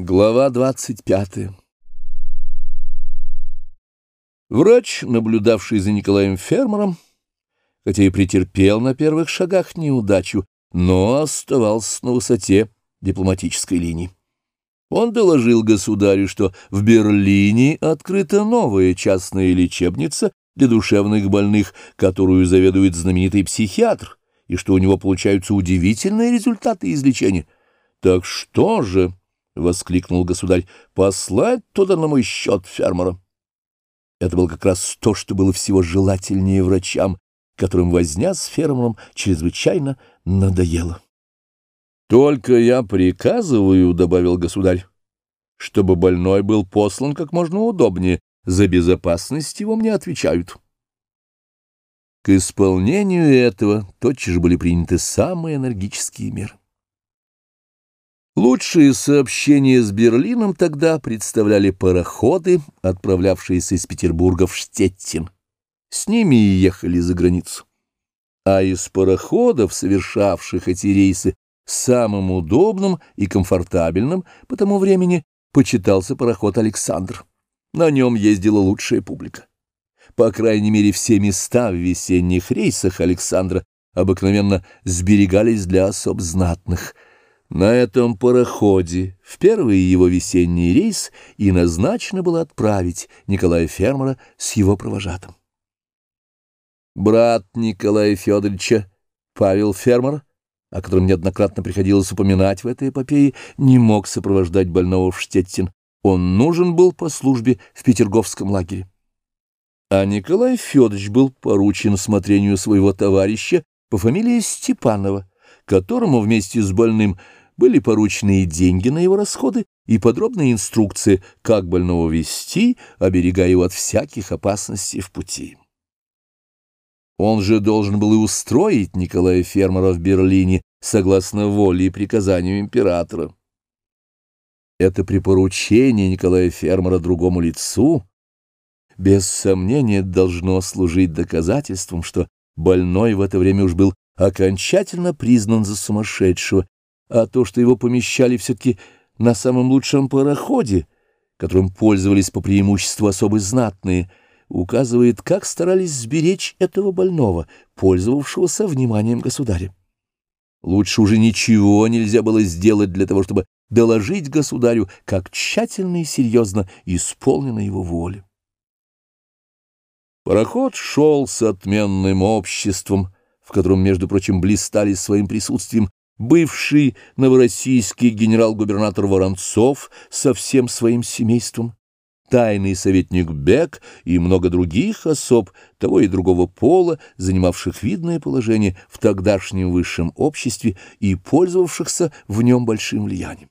Глава двадцать пятая Врач, наблюдавший за Николаем Фермером, хотя и претерпел на первых шагах неудачу, но оставался на высоте дипломатической линии. Он доложил государю, что в Берлине открыта новая частная лечебница для душевных больных, которую заведует знаменитый психиатр, и что у него получаются удивительные результаты излечения. Так что же... — воскликнул государь, — послать туда на мой счет фермера. Это было как раз то, что было всего желательнее врачам, которым возня с фермером чрезвычайно надоело. «Только я приказываю, — добавил государь, — чтобы больной был послан как можно удобнее, за безопасность его мне отвечают». К исполнению этого тотчас же были приняты самые энергические меры. Лучшие сообщения с Берлином тогда представляли пароходы, отправлявшиеся из Петербурга в Штеттин. С ними и ехали за границу. А из пароходов, совершавших эти рейсы, самым удобным и комфортабельным по тому времени почитался пароход «Александр». На нем ездила лучшая публика. По крайней мере, все места в весенних рейсах Александра обыкновенно сберегались для особ знатных – на этом пароходе в первый его весенний рейс и назначено было отправить Николая Фермера с его провожатым. Брат Николая Федоровича, Павел Фермер, о котором неоднократно приходилось упоминать в этой эпопее, не мог сопровождать больного в Штеттин. Он нужен был по службе в Петерговском лагере. А Николай Федорович был поручен смотрению своего товарища по фамилии Степанова, которому вместе с больным были поручены и деньги на его расходы, и подробные инструкции, как больного вести, оберегая его от всяких опасностей в пути. Он же должен был и устроить Николая Фермера в Берлине согласно воле и приказанию императора. Это припоручение Николая Фермера другому лицу без сомнения должно служить доказательством, что больной в это время уж был окончательно признан за сумасшедшего а то, что его помещали все-таки на самом лучшем пароходе, которым пользовались по преимуществу особо знатные, указывает, как старались сберечь этого больного, пользовавшегося вниманием государя. Лучше уже ничего нельзя было сделать для того, чтобы доложить государю, как тщательно и серьезно исполнена его воля. Пароход шел с отменным обществом, в котором, между прочим, блистали своим присутствием бывший новороссийский генерал-губернатор Воронцов со всем своим семейством, тайный советник Бек и много других особ того и другого пола, занимавших видное положение в тогдашнем высшем обществе и пользовавшихся в нем большим влиянием.